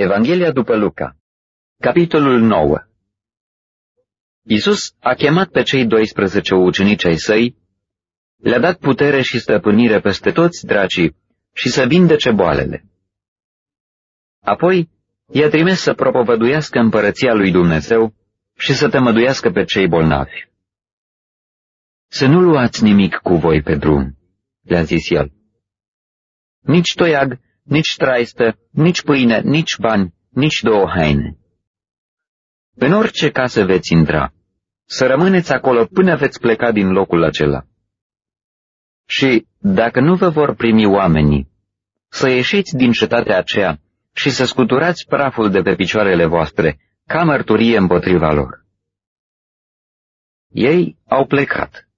Evanghelia după Luca Capitolul 9 Iisus a chemat pe cei 12 ucenici ai săi, le-a dat putere și stăpânire peste toți dracii și să vindece boalele. Apoi i-a trimis să propovăduiască împărăția lui Dumnezeu și să tămăduiască pe cei bolnavi. Să nu luați nimic cu voi pe drum, le-a zis el. Nici toiag, nici traistă, nici pâine, nici bani, nici două haine. În orice casă veți intra, să rămâneți acolo până veți pleca din locul acela. Și, dacă nu vă vor primi oamenii, să ieșiți din cetatea aceea și să scuturați praful de pe picioarele voastre, ca mărturie împotriva lor. Ei au plecat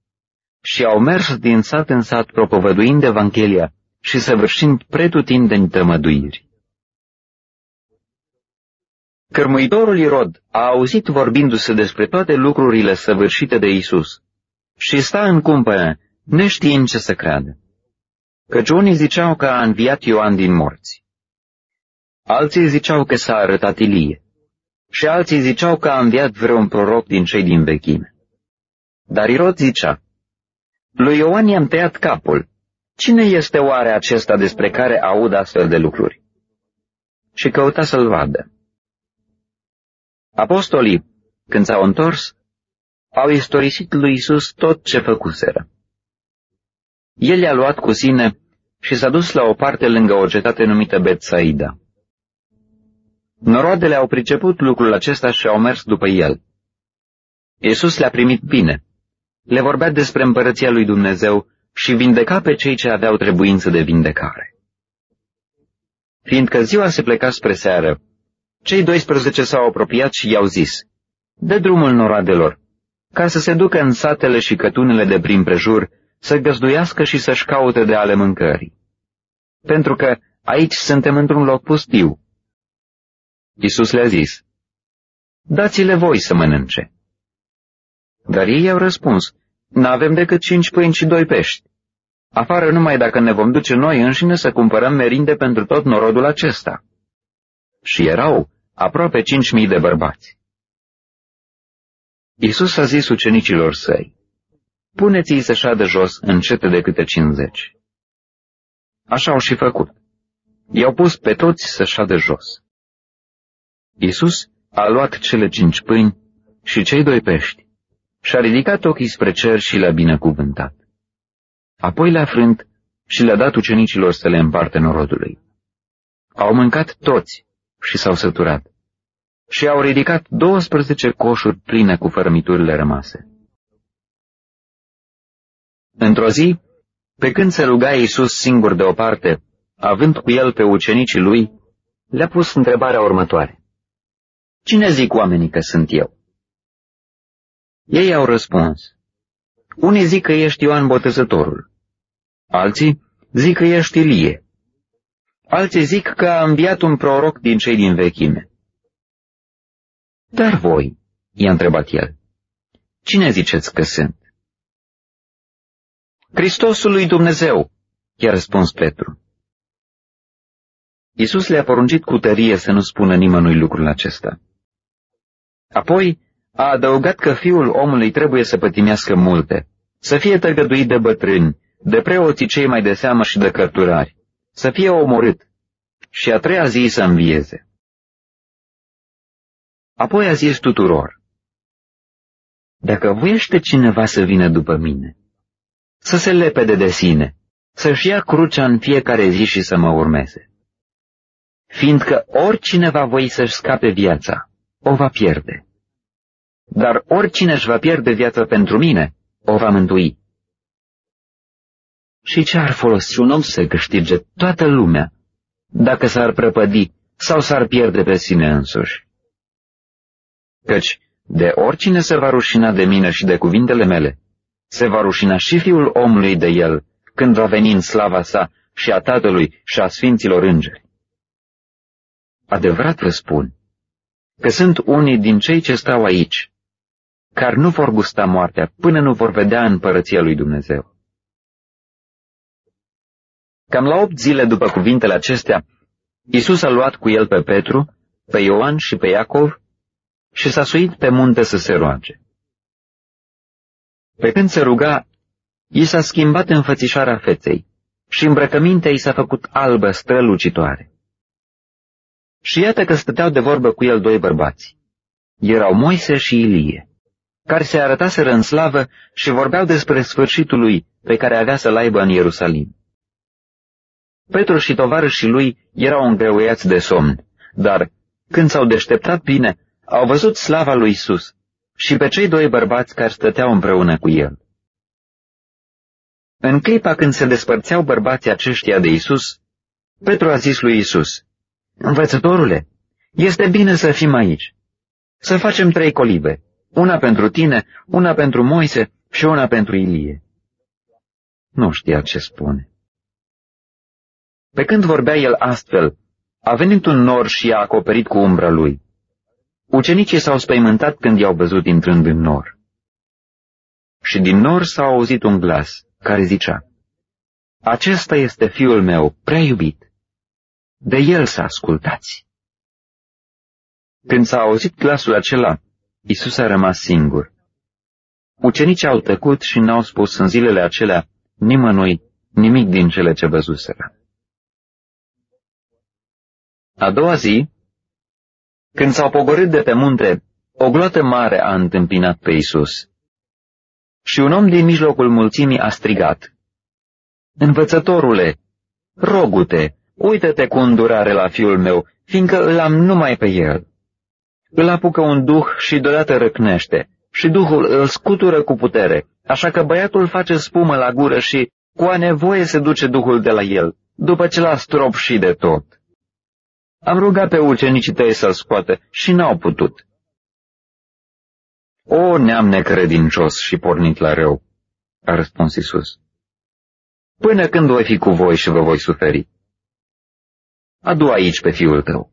și au mers din sat în sat propovăduind Evanghelia și săvârșind pretutindeni tămăduiri. Cărmuitorul Irod a auzit vorbindu-se despre toate lucrurile săvârșite de Isus și sta în cumpănă, neștiind ce să creadă. Căci unii ziceau că a înviat Ioan din morți. Alții ziceau că s-a arătat Ilie și alții ziceau că a înviat vreun proroc din cei din vechime. Dar Irod zicea, lui Ioan i-am tăiat capul. Cine este oare acesta despre care aud astfel de lucruri? Și căuta să-l vadă. Apostolii, când s-au întors, au istorisit lui Isus tot ce făcuseră. El i-a luat cu sine și s-a dus la o parte lângă o cetate numită Betsaida. Noroadele au priceput lucrul acesta și au mers după el. Iisus le-a primit bine. Le vorbea despre împărăția lui Dumnezeu și vindeca pe cei ce aveau trebuință de vindecare. Fiindcă ziua se pleca spre seară, cei 12 s-au apropiat și i-au zis, Dă drumul noroadelor, ca să se ducă în satele și cătunele de prin prejur, să găzduiască și să-și caute de ale mâncării. Pentru că aici suntem într-un loc pustiu. Iisus le-a zis, Dați-le voi să mănânce. Dar ei au răspuns, N-avem decât cinci pâini și doi pești. Afară numai dacă ne vom duce noi înșine să cumpărăm merinde pentru tot norodul acesta. Și erau aproape cinci mii de bărbați. Iisus a zis ucenicilor săi, Puneți-i să șadă jos încete de câte cincizeci. Așa au și făcut. I-au pus pe toți să șadă jos. Iisus a luat cele cinci pâini și cei doi pești și-a ridicat ochii spre cer și le-a binecuvântat. Apoi le-a frânt și le-a dat ucenicilor să le împarte norodului. Au mâncat toți și s-au săturat și au ridicat 12 coșuri pline cu fărămiturile rămase. Într-o zi, pe când se ruga Iisus singur deoparte, având cu el pe ucenicii lui, le-a pus întrebarea următoare. Cine zic oamenii că sunt eu? Ei au răspuns. Unii zic că ești Ioan Botezătorul. Alții zic că ești Ilie. Alții zic că a înviat un proroc din cei din vechime. Dar voi, i-a întrebat el, cine ziceți că sunt? Hristosul lui Dumnezeu, i-a răspuns Petru. Iisus le-a poruncit cu tărie să nu spună nimănui lucrul acesta. Apoi a adăugat că fiul omului trebuie să pătimească multe, să fie tăgăduit de bătrâni, de preoții cei mai de seamă și de cărturari, să fie omorât și a treia zi să învieze. Apoi a zis tuturor, Dacă voiește cineva să vină după mine, să se lepede de sine, să-și ia crucea în fiecare zi și să mă urmeze. Fiindcă oricine va voi să-și scape viața, o va pierde dar oricine își va pierde viața pentru mine, o va mântui. Și ce ar folosi un om să câștige toată lumea, dacă s-ar prăpădi sau s-ar pierde pe sine însuși? Căci de oricine se va rușina de mine și de cuvintele mele, se va rușina și fiul omului de el, când va veni în slava sa și a Tatălui și a Sfinților Îngeri. Adevărat vă spun că sunt unii din cei ce stau aici care nu vor gusta moartea până nu vor vedea împărăția lui Dumnezeu. Cam la opt zile după cuvintele acestea, Isus a luat cu el pe Petru, pe Ioan și pe Iacov și s-a suit pe munte să se roage. Pe când se ruga, i s-a schimbat înfățișarea feței și îmbrăcămintea i s-a făcut albă strălucitoare. Și iată că stăteau de vorbă cu el doi bărbați. Erau Moise și Ilie, care se arătaseră în slavă și vorbeau despre sfârșitul lui pe care avea să-l aibă în Ierusalim. Petru și tovarășii lui erau îngreuiați de somn, dar, când s-au deșteptat bine, au văzut slava lui Isus și pe cei doi bărbați care stăteau împreună cu el. În clipa când se despărțeau bărbații aceștia de Isus, Petru a zis lui Isus, Învățătorule, este bine să fim aici. Să facem trei colibe, una pentru tine, una pentru Moise și una pentru Ilie. Nu știa ce spune. Pe când vorbea el astfel, a venit un nor și i-a acoperit cu umbra lui. Ucenicii s-au spăimântat când i-au văzut intrând în nor. Și din nor s-a auzit un glas care zicea, Acesta este fiul meu prea iubit. De el să ascultați. Când s-a auzit glasul acela, Isus a rămas singur. Ucenicii au tăcut și n-au spus în zilele acelea nimănui nimic din cele ce văzuseră. A doua zi, când s-au pogorât de pe munte, o gloată mare a întâmpinat pe Isus. Și un om din mijlocul mulțimii a strigat, Învățătorule, rogute, uită-te cu îndurare la fiul meu, fiindcă îl am numai pe el. Îl apucă un duh și deodată răcnește, și duhul îl scutură cu putere, așa că băiatul face spumă la gură și cu a nevoie se duce duhul de la el, după ce l-a strop și de tot. Am rugat pe ucenicii tăi să-l scoată și n-au putut. O, neam necredincios și pornit la rău, a răspuns Isus. Până când voi fi cu voi și vă voi suferi? Adu aici pe fiul tău.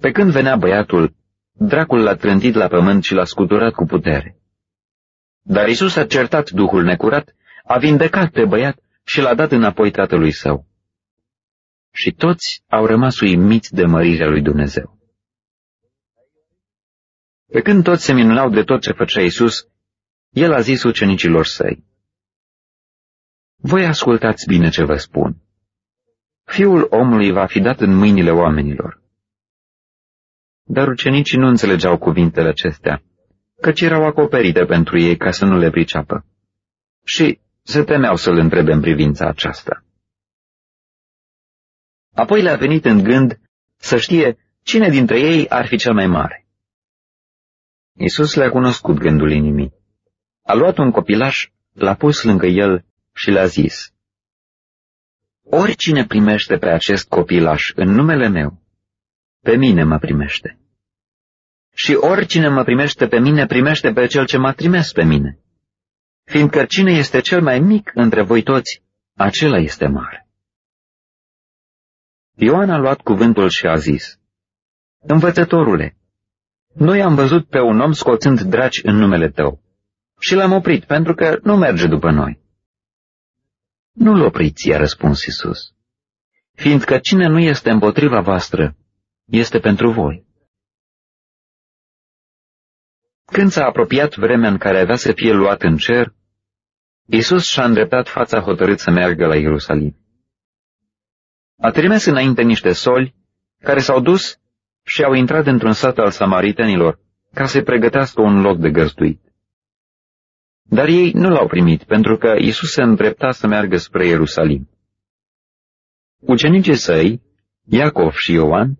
Pe când venea băiatul, dracul l-a trântit la pământ și l-a scuturat cu putere. Dar Isus a certat duhul necurat, a vindecat pe băiat și l-a dat înapoi tatălui său și toți au rămas uimiți de mărirea lui Dumnezeu. Pe când toți se minunau de tot ce făcea Isus, el a zis ucenicilor săi, Voi ascultați bine ce vă spun. Fiul omului va fi dat în mâinile oamenilor. Dar ucenicii nu înțelegeau cuvintele acestea, căci erau acoperite pentru ei ca să nu le priceapă. Și se temeau să-l întrebe în privința aceasta. Apoi le-a venit în gând să știe cine dintre ei ar fi cel mai mare. Isus le-a cunoscut gândul inimii. A luat un copilaș, l-a pus lângă el și le-a zis, Oricine primește pe acest copilaș în numele meu, pe mine mă primește. Și oricine mă primește pe mine, primește pe cel ce m-a trimis pe mine. Fiindcă cine este cel mai mic între voi toți, acela este mare. Ioan a luat cuvântul și a zis, Învățătorule, noi am văzut pe un om scoțând draci în numele tău și l-am oprit pentru că nu merge după noi. Nu-l opriți, i-a răspuns Isus, fiindcă cine nu este împotriva voastră, este pentru voi. Când s-a apropiat vremea în care avea să fie luat în cer, Isus și-a îndreptat fața hotărât să meargă la Ierusalim a trimis înainte niște soli care s-au dus și au intrat într-un sat al samaritenilor ca să-i pregătească un loc de găzduit. Dar ei nu l-au primit, pentru că Isus se îndrepta să meargă spre Ierusalim. Ucenicii săi, Iacov și Ioan,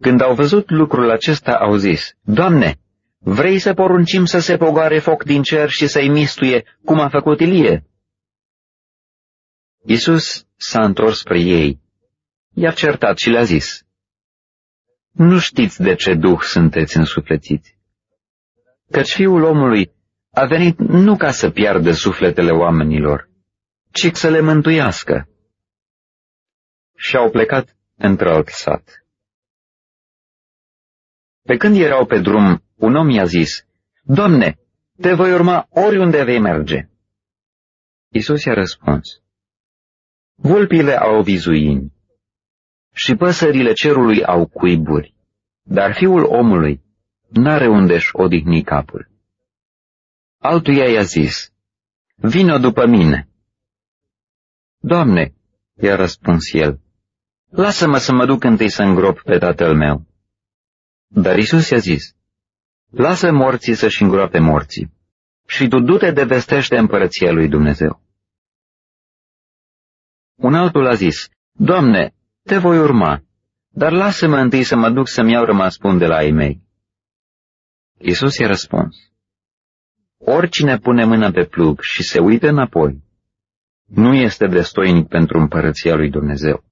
când au văzut lucrul acesta, au zis, Doamne, vrei să poruncim să se pogoare foc din cer și să-i mistuie, cum a făcut Ilie? Isus s-a întors spre ei, i-a certat și le-a zis, Nu știți de ce duh sunteți însuflețiți, căci fiul omului a venit nu ca să piardă sufletele oamenilor, ci să le mântuiască. Și au plecat într-alt sat. Pe când erau pe drum, un om i-a zis, Doamne, te voi urma oriunde vei merge. Isus i-a răspuns, Vulpile au vizuini și păsările cerului au cuiburi, dar fiul omului n-are unde-și odihni capul. Altuia i-a zis, Vino după mine. Doamne, i-a răspuns el, lasă-mă să mă duc întâi să îngrop pe tatăl meu. Dar Isus i-a zis, lasă morții să-și îngroape morții și tu du-te de vestește împărăția lui Dumnezeu. Un altul a zis, Doamne, te voi urma, dar lasă-mă întâi să mă duc să-mi iau rămas bun de la ei mei. Iisus i-a răspuns, Oricine pune mâna pe plug și se uită înapoi, nu este destoinic pentru împărăția lui Dumnezeu.